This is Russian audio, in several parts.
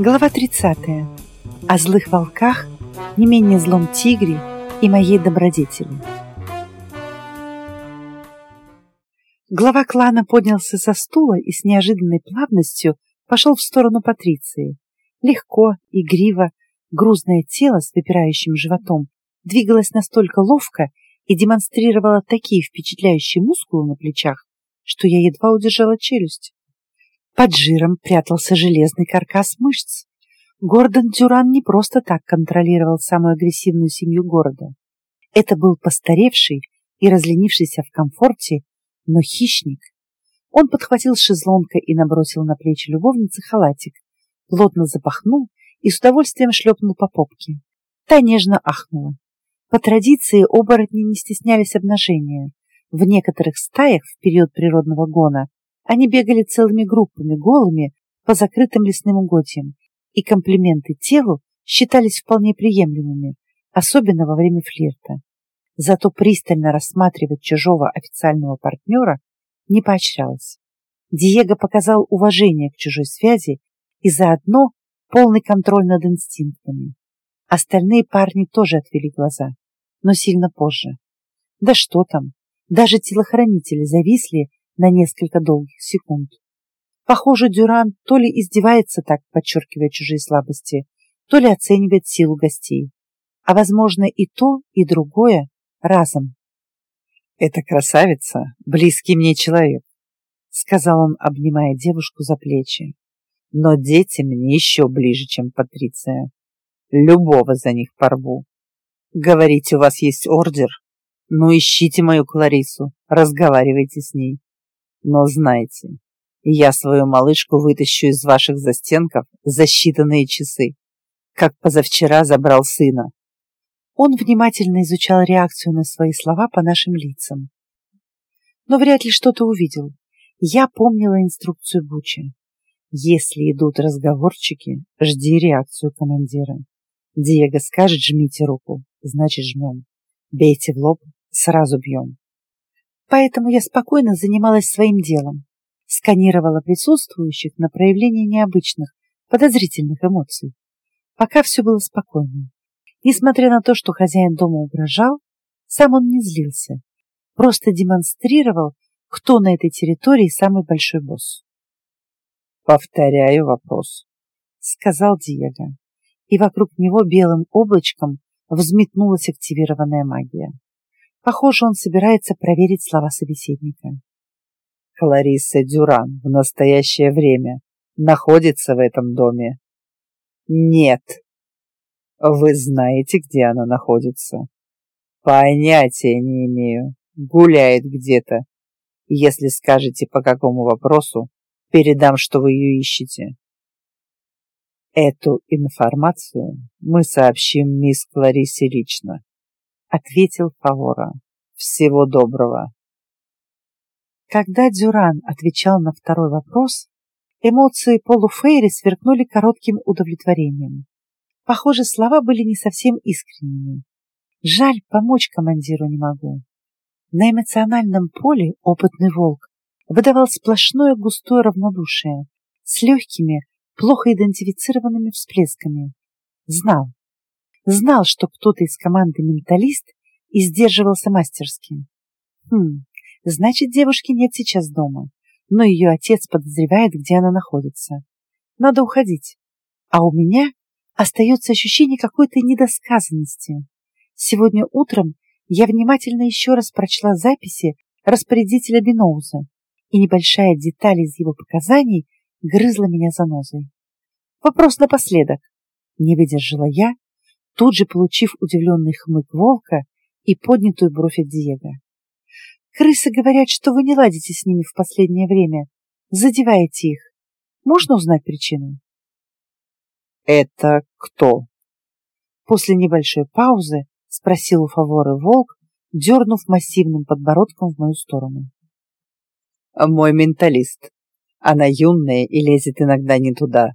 Глава 30. О злых волках, не менее злом тигре и моей добродетели. Глава клана поднялся со стула и с неожиданной плавностью пошел в сторону Патриции. Легко, игриво, грузное тело с выпирающим животом двигалось настолько ловко и демонстрировало такие впечатляющие мускулы на плечах, что я едва удержала челюсть. Под жиром прятался железный каркас мышц. Гордон Дюран не просто так контролировал самую агрессивную семью города. Это был постаревший и разленившийся в комфорте, но хищник. Он подхватил шезлонка и набросил на плечи любовницы халатик, плотно запахнул и с удовольствием шлепнул по попке. Та нежно ахнула. По традиции оборотни не стеснялись обнажения. В некоторых стаях в период природного гона они бегали целыми группами, голыми, по закрытым лесным угодьям, и комплименты телу считались вполне приемлемыми, особенно во время флирта. Зато пристально рассматривать чужого официального партнера не поощрялось. Диего показал уважение к чужой связи и заодно полный контроль над инстинктами. Остальные парни тоже отвели глаза, но сильно позже. Да что там, даже телохранители зависли на несколько долгих секунд. Похоже, Дюран то ли издевается так, подчеркивая чужие слабости, то ли оценивает силу гостей. А возможно и то, и другое разом. «Эта красавица — близкий мне человек», — сказал он, обнимая девушку за плечи. «Но дети мне еще ближе, чем Патриция. Любого за них порву. Говорите, у вас есть ордер? Ну, ищите мою Кларису, разговаривайте с ней. Но знайте, я свою малышку вытащу из ваших застенков за считанные часы, как позавчера забрал сына. Он внимательно изучал реакцию на свои слова по нашим лицам. Но вряд ли что-то увидел. Я помнила инструкцию Бучи. Если идут разговорчики, жди реакцию командира. Диего скажет «жмите руку», значит жмем. Бейте в лоб, сразу бьем. Поэтому я спокойно занималась своим делом. Сканировала присутствующих на проявление необычных, подозрительных эмоций. Пока все было спокойно. Несмотря на то, что хозяин дома угрожал, сам он не злился. Просто демонстрировал, кто на этой территории самый большой босс. «Повторяю вопрос», — сказал Диего. И вокруг него белым облачком взметнулась активированная магия. Похоже, он собирается проверить слова собеседника. Клариса Дюран в настоящее время находится в этом доме? Нет. Вы знаете, где она находится? Понятия не имею. Гуляет где-то. Если скажете, по какому вопросу, передам, что вы ее ищете. Эту информацию мы сообщим мисс Кларисе лично ответил Фавора. Всего доброго. Когда Дюран отвечал на второй вопрос, эмоции полуфейри сверкнули коротким удовлетворением. Похоже, слова были не совсем искренними. Жаль, помочь командиру не могу. На эмоциональном поле опытный волк выдавал сплошное густое равнодушие с легкими, плохо идентифицированными всплесками. Знал, Знал, что кто-то из команды «Менталист» и сдерживался мастерски. Хм, значит, девушки нет сейчас дома, но ее отец подозревает, где она находится. Надо уходить. А у меня остается ощущение какой-то недосказанности. Сегодня утром я внимательно еще раз прочла записи распорядителя Биноуза, и небольшая деталь из его показаний грызла меня занозой. Вопрос напоследок. Не выдержала я тут же получив удивленный хмык волка и поднятую бровь от Диего. «Крысы говорят, что вы не ладите с ними в последнее время, задеваете их. Можно узнать причину?» «Это кто?» После небольшой паузы спросил у Фаворы волк, дернув массивным подбородком в мою сторону. «Мой менталист. Она юная и лезет иногда не туда,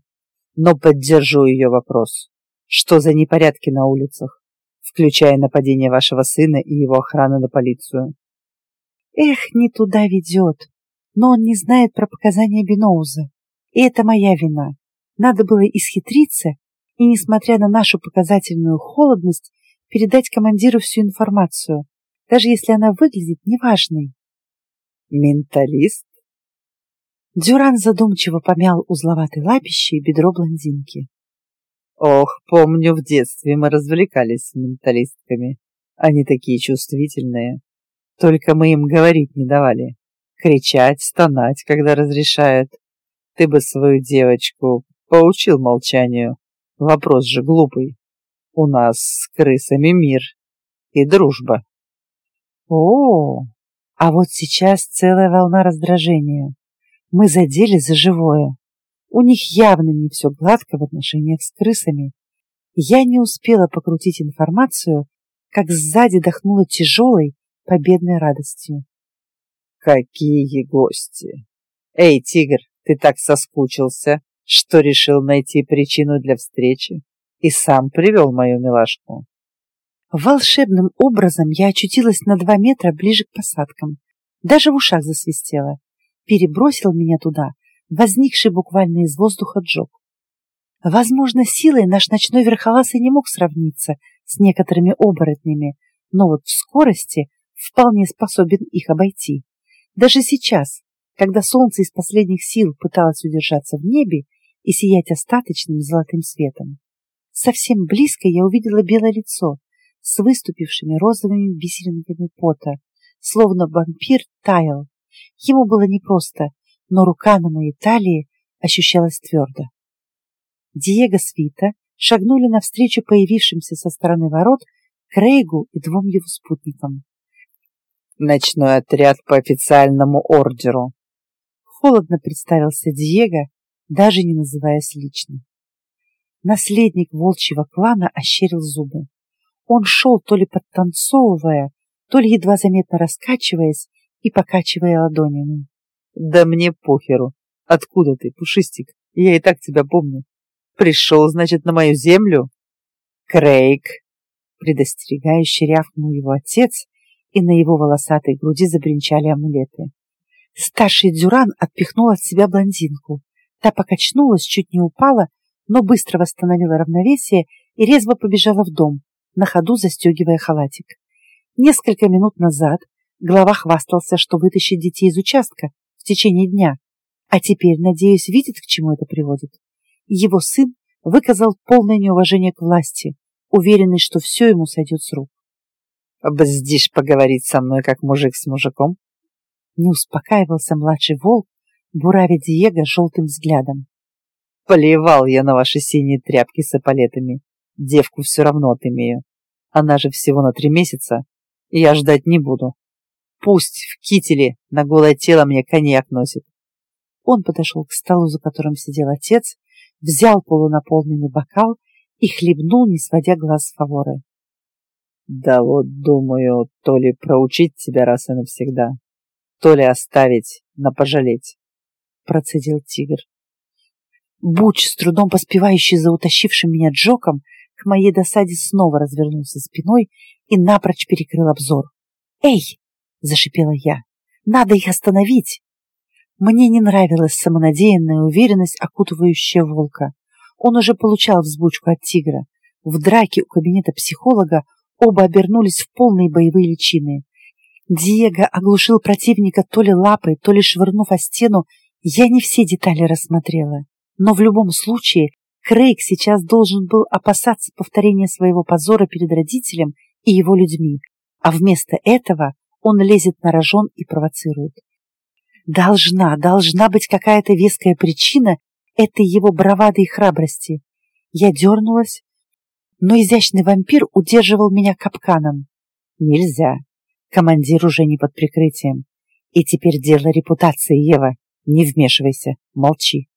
но поддержу ее вопрос. Что за непорядки на улицах, включая нападение вашего сына и его охраны на полицию? Эх, не туда ведет. Но он не знает про показания Биноуза. И это моя вина. Надо было исхитриться и, несмотря на нашу показательную холодность, передать командиру всю информацию, даже если она выглядит неважной. «Менталист?» Дюран задумчиво помял узловатой лапищей бедро блондинки. «Ох, помню, в детстве мы развлекались с менталистками. Они такие чувствительные. Только мы им говорить не давали. Кричать, стонать, когда разрешают. Ты бы свою девочку поучил молчанию. Вопрос же глупый. У нас с крысами мир и дружба. О, а вот сейчас целая волна раздражения. Мы задели за живое. У них явно не все гладко в отношениях с крысами. Я не успела покрутить информацию, как сзади дохнуло тяжелой, победной радостью. Какие гости! Эй, тигр, ты так соскучился, что решил найти причину для встречи и сам привел мою милашку. Волшебным образом я очутилась на два метра ближе к посадкам. Даже в ушах засвистело. Перебросил меня туда, возникший буквально из воздуха джог. Возможно, силой наш ночной верхолаз и не мог сравниться с некоторыми оборотнями, но вот в скорости вполне способен их обойти. Даже сейчас, когда солнце из последних сил пыталось удержаться в небе и сиять остаточным золотым светом. Совсем близко я увидела белое лицо с выступившими розовыми бисеринками пота, словно вампир таял. Ему было непросто, но рука на моей талии ощущалась твердо. Диего Свита шагнули навстречу появившимся со стороны ворот Крейгу и двум его спутникам. «Ночной отряд по официальному ордеру», — холодно представился Диего, даже не называясь лично. Наследник волчьего клана ощерил зубы. Он шел то ли подтанцовывая, то ли едва заметно раскачиваясь и покачивая ладонями. «Да мне похеру. Откуда ты, Пушистик? Я и так тебя помню. Пришел, значит, на мою землю?» «Крейг!» Предостерегающе рявкнул его отец, и на его волосатой груди забринчали амулеты. Старший Дюран отпихнул от себя блондинку. Та покачнулась, чуть не упала, но быстро восстановила равновесие и резво побежала в дом, на ходу застегивая халатик. Несколько минут назад глава хвастался, что вытащит детей из участка в течение дня, а теперь, надеюсь, видит, к чему это приводит. Его сын выказал полное неуважение к власти, уверенный, что все ему сойдет с рук. «Бздишь поговорить со мной, как мужик с мужиком?» Не успокаивался младший волк, буравя Диего желтым взглядом. Плевал я на ваши синие тряпки с эполетами. Девку все равно отымею. Она же всего на три месяца, и я ждать не буду. Пусть в кителе на голое тело мне коньяк носит. Он подошел к столу, за которым сидел отец, взял полунаполненный бокал и хлебнул, не сводя глаз с фаворы. Да вот, думаю, то ли проучить тебя раз и навсегда, то ли оставить на пожалеть, процедил тигр. Буч, с трудом поспевающий за утащившим меня Джоком, к моей досаде снова развернулся спиной и напрочь перекрыл обзор. «Эй!» — зашипела я. «Надо их остановить!» Мне не нравилась самонадеянная уверенность, окутывающая волка. Он уже получал взбучку от тигра. В драке у кабинета психолога оба обернулись в полные боевые личины. Диего оглушил противника то ли лапой, то ли швырнув о стену. Я не все детали рассмотрела. Но в любом случае Крейг сейчас должен был опасаться повторения своего позора перед родителем и его людьми, а вместо этого он лезет на рожон и провоцирует. Должна, должна быть какая-то веская причина этой его бравады и храбрости. Я дернулась, но изящный вампир удерживал меня капканом. Нельзя. Командир уже не под прикрытием. И теперь дело репутации, Ева. Не вмешивайся, молчи.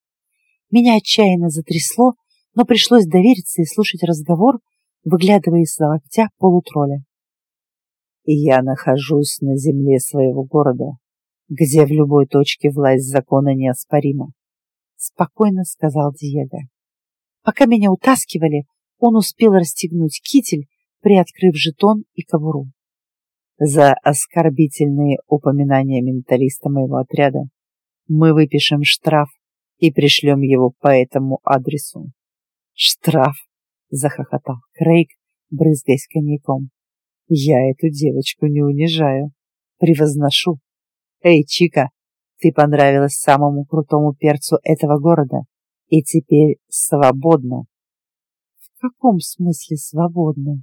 Меня отчаянно затрясло, но пришлось довериться и слушать разговор, выглядывая из-за локтя полутролля. И я нахожусь на земле своего города, где в любой точке власть закона неоспорима, спокойно сказал Диего. Пока меня утаскивали, он успел расстегнуть китель, приоткрыв жетон и кобуру. За оскорбительные упоминания менталиста моего отряда мы выпишем штраф и пришлем его по этому адресу. Штраф, захохотал Крейг, брызгаясь коньяком. Я эту девочку не унижаю, превозношу. Эй, Чика, ты понравилась самому крутому перцу этого города и теперь свободна. В каком смысле свободна?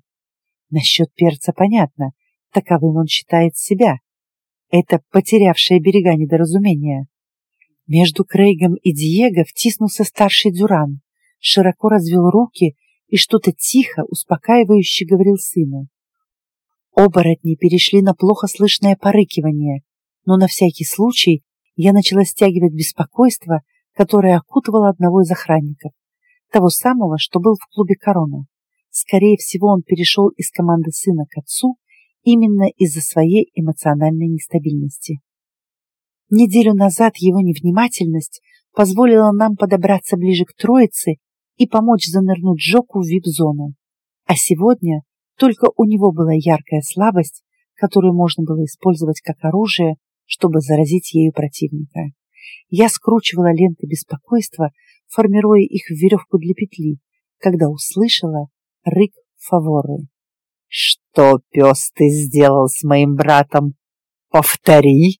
Насчет перца понятно, таковым он считает себя. Это потерявшее берега недоразумение. Между Крейгом и Диего втиснулся старший Дюран, широко развел руки и что-то тихо, успокаивающе говорил сыну. Оборотни перешли на плохо слышное порыкивание, но на всякий случай я начала стягивать беспокойство, которое окутывало одного из охранников, того самого, что был в клубе «Корона». Скорее всего, он перешел из команды сына к отцу именно из-за своей эмоциональной нестабильности. Неделю назад его невнимательность позволила нам подобраться ближе к троице и помочь занырнуть Джоку в вип-зону. А сегодня только у него была яркая слабость, которую можно было использовать как оружие, чтобы заразить ею противника. Я скручивала ленты беспокойства, формируя их в веревку для петли, когда услышала рык фаворы. «Что, пес, ты сделал с моим братом? Повтори!»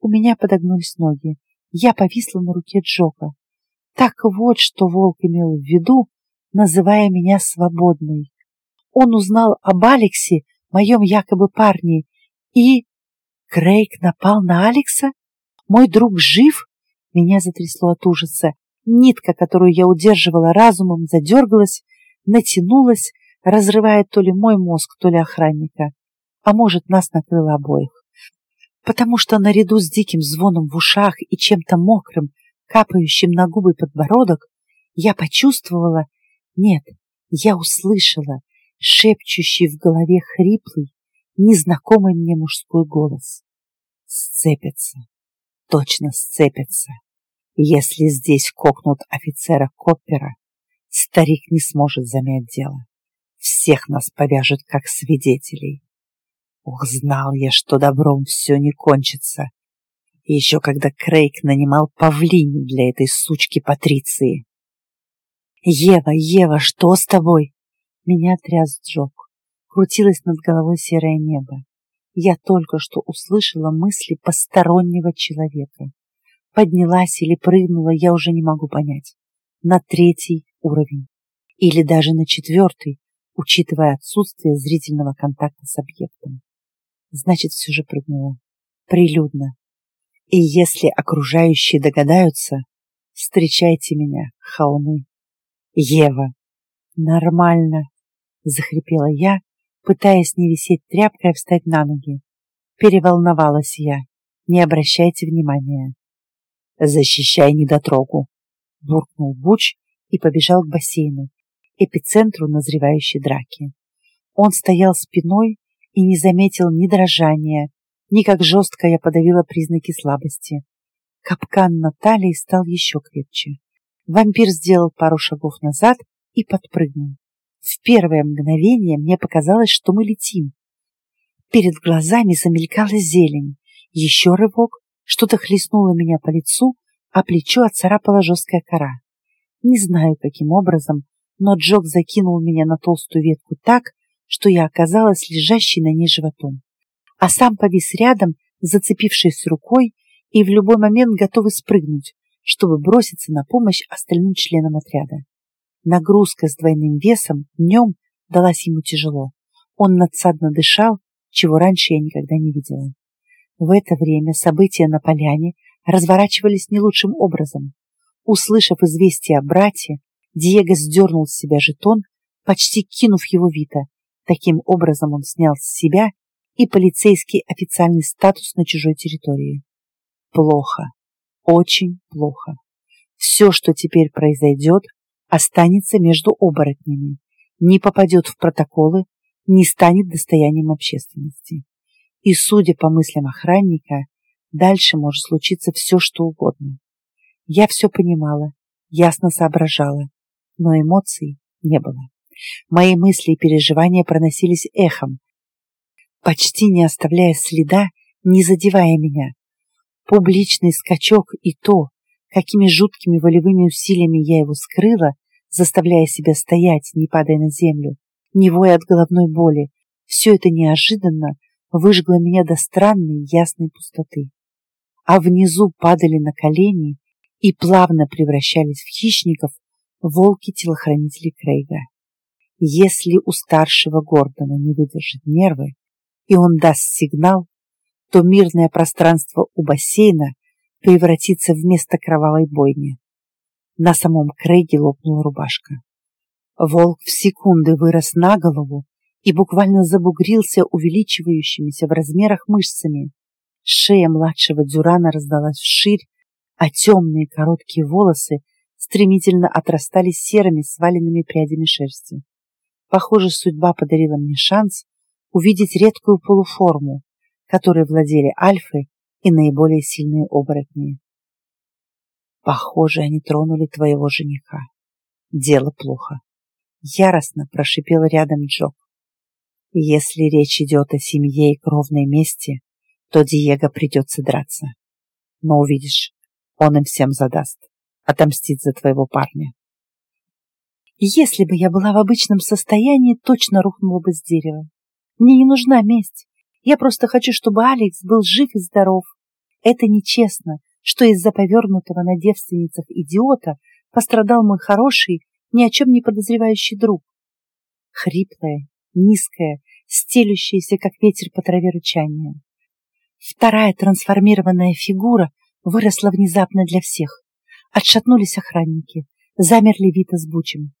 У меня подогнулись ноги. Я повисла на руке Джока. Так вот, что волк имел в виду, называя меня свободной. Он узнал об Алексе, моем якобы парне, и... Крейг напал на Алекса? Мой друг жив? Меня затрясло от ужаса. Нитка, которую я удерживала разумом, задергалась, натянулась, разрывая то ли мой мозг, то ли охранника. А может, нас накрыло обоих. Потому что наряду с диким звоном в ушах и чем-то мокрым, капающим на губы подбородок, я почувствовала, нет, я услышала шепчущий в голове хриплый, незнакомый мне мужской голос. Сцепятся, точно сцепятся. Если здесь кокнут офицера Коппера, старик не сможет замять дело. Всех нас повяжут как свидетелей. Ох, знал я, что добром все не кончится. Еще когда Крейг нанимал павлини для этой сучки Патриции. «Ева, Ева, что с тобой?» Меня тряс Джок. Крутилось над головой серое небо. Я только что услышала мысли постороннего человека. Поднялась или прыгнула, я уже не могу понять. На третий уровень. Или даже на четвертый, учитывая отсутствие зрительного контакта с объектом. Значит, все же прыгнула. Прилюдно. И если окружающие догадаются, встречайте меня, холмы. Ева. Нормально, захрипела я, пытаясь не висеть тряпкой, а встать на ноги. Переволновалась я. Не обращайте внимания. Защищай недотрогу, буркнул Буч и побежал к бассейну, эпицентру назревающей драки. Он стоял спиной и не заметил ни дрожания, ни как жестко я подавила признаки слабости. Капкан на талии стал еще крепче. Вампир сделал пару шагов назад и подпрыгнул. В первое мгновение мне показалось, что мы летим. Перед глазами замелькала зелень. Еще рывок, что-то хлестнуло меня по лицу, а плечо отцарапала жесткая кора. Не знаю, каким образом, но Джок закинул меня на толстую ветку так, что я оказалась лежащей на ней животом, а сам повис рядом, зацепившись рукой и в любой момент готовый спрыгнуть, чтобы броситься на помощь остальным членам отряда. Нагрузка с двойным весом днем далась ему тяжело. Он надсадно дышал, чего раньше я никогда не видела. В это время события на поляне разворачивались не лучшим образом. Услышав известие о брате, Диего сдернул с себя жетон, почти кинув его Вита. Таким образом он снял с себя и полицейский официальный статус на чужой территории. Плохо. Очень плохо. Все, что теперь произойдет, останется между оборотнями, не попадет в протоколы, не станет достоянием общественности. И, судя по мыслям охранника, дальше может случиться все, что угодно. Я все понимала, ясно соображала, но эмоций не было. Мои мысли и переживания проносились эхом, почти не оставляя следа, не задевая меня. Публичный скачок и то, какими жуткими волевыми усилиями я его скрыла, заставляя себя стоять, не падая на землю, не воя от головной боли, все это неожиданно выжгло меня до странной ясной пустоты. А внизу падали на колени и плавно превращались в хищников волки-телохранители Крейга. Если у старшего Гордона не выдержит нервы, и он даст сигнал, то мирное пространство у бассейна превратится в место кровавой бойни. На самом Крейге лопнула рубашка. Волк в секунды вырос на голову и буквально забугрился увеличивающимися в размерах мышцами. Шея младшего Дюрана раздалась вширь, а темные короткие волосы стремительно отрастали серыми сваленными прядями шерсти. Похоже, судьба подарила мне шанс увидеть редкую полуформу, которой владели альфы и наиболее сильные оборотни. Похоже, они тронули твоего жениха. Дело плохо. Яростно прошипел рядом Джок. Если речь идет о семье и кровной мести, то Диего придется драться. Но увидишь, он им всем задаст. Отомстит за твоего парня. Если бы я была в обычном состоянии, точно рухнула бы с дерева. Мне не нужна месть. Я просто хочу, чтобы Алекс был жив и здоров. Это нечестно, что из-за повернутого на девственницах идиота пострадал мой хороший, ни о чем не подозревающий друг. Хриплое, низкое, стелющееся, как ветер по траве рычание. Вторая трансформированная фигура выросла внезапно для всех. Отшатнулись охранники, замерли Вита с Бучем.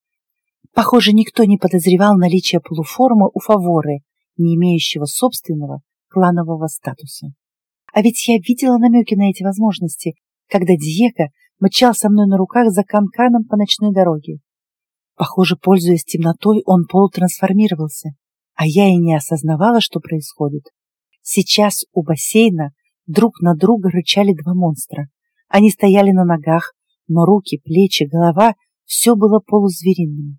Похоже, никто не подозревал наличие полуформы у Фаворы, не имеющего собственного кланового статуса. А ведь я видела намеки на эти возможности, когда Диего мчал со мной на руках за канканом по ночной дороге. Похоже, пользуясь темнотой, он полутрансформировался, а я и не осознавала, что происходит. Сейчас у бассейна друг на друга рычали два монстра. Они стояли на ногах, но руки, плечи, голова — все было полузвериным.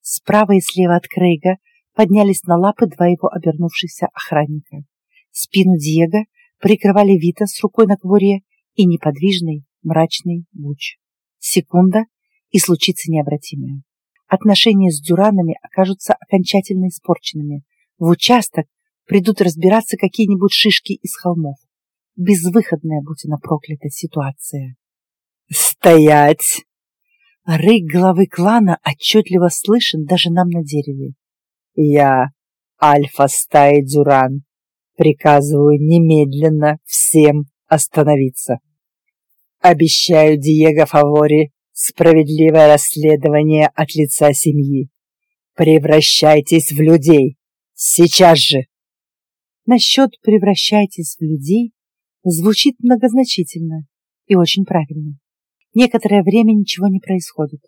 Справа и слева от Крейга поднялись на лапы два его обернувшихся охранника. Спину Диего прикрывали Вита с рукой на кобуре и неподвижный, мрачный Буч. Секунда, и случится необратимое. Отношения с дюранами окажутся окончательно испорченными. В участок придут разбираться какие-нибудь шишки из холмов. Безвыходная, будь она проклятая, ситуация. «Стоять!» Рык главы клана отчетливо слышен даже нам на дереве. «Я, альфа стаи Дюран, приказываю немедленно всем остановиться. Обещаю Диего Фавори справедливое расследование от лица семьи. Превращайтесь в людей. Сейчас же!» Насчет «превращайтесь в людей» звучит многозначительно и очень правильно. Некоторое время ничего не происходит,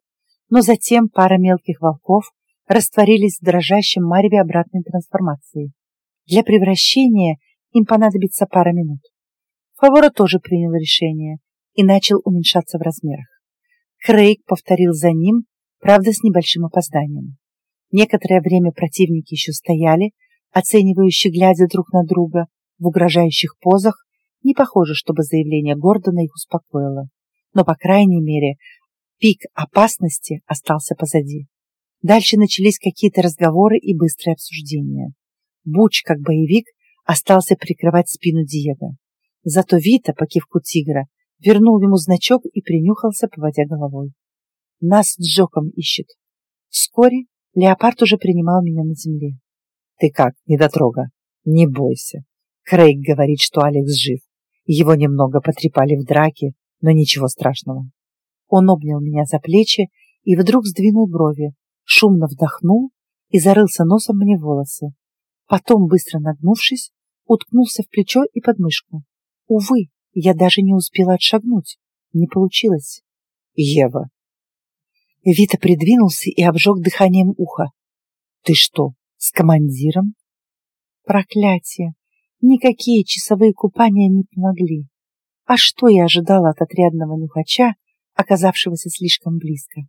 но затем пара мелких волков растворились в дрожащем мареве обратной трансформации. Для превращения им понадобится пара минут. Фавора тоже принял решение и начал уменьшаться в размерах. Крейг повторил за ним, правда, с небольшим опозданием. Некоторое время противники еще стояли, оценивающие, глядя друг на друга, в угрожающих позах. Не похоже, чтобы заявление Гордона их успокоило но, по крайней мере, пик опасности остался позади. Дальше начались какие-то разговоры и быстрые обсуждения. Буч, как боевик, остался прикрывать спину Диего. Зато Вита, по кивку тигра, вернул ему значок и принюхался, поводя головой. Нас Джоком ищет. Вскоре леопард уже принимал меня на земле. Ты как, недотрога? Не бойся. Крейг говорит, что Алекс жив. Его немного потрепали в драке, но ничего страшного. Он обнял меня за плечи и вдруг сдвинул брови, шумно вдохнул и зарылся носом мне волосы. Потом, быстро нагнувшись, уткнулся в плечо и подмышку. Увы, я даже не успела отшагнуть. Не получилось. Ева. Вита придвинулся и обжег дыханием ухо. Ты что, с командиром? Проклятие! Никакие часовые купания не помогли. А что я ожидала от отрядного нюхача, оказавшегося слишком близко?